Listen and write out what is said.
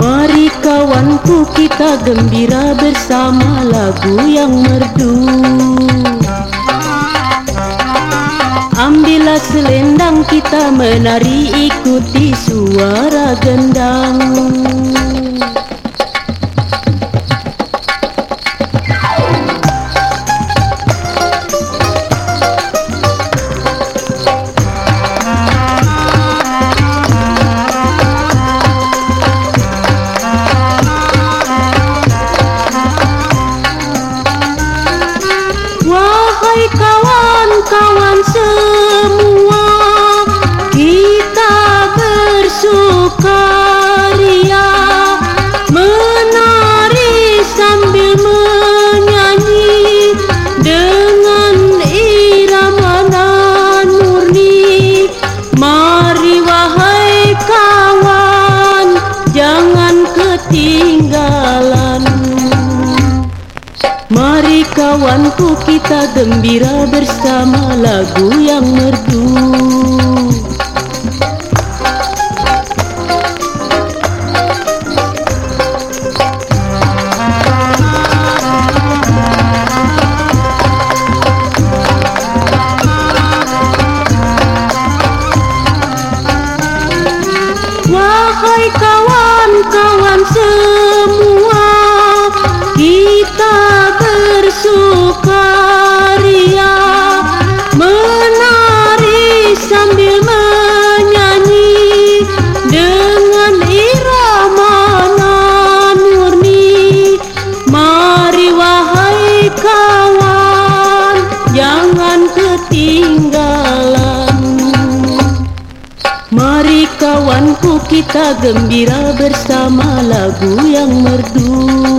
Mari kawanku kita gembira bersama lagu yang merdu. Ambillah selendang kita menari ikuti suara gendang kawan se Mari kawanku kita gembira bersama lagu yang merdu. Wahai Mari kawanku kita gembira bersama lagu yang merdu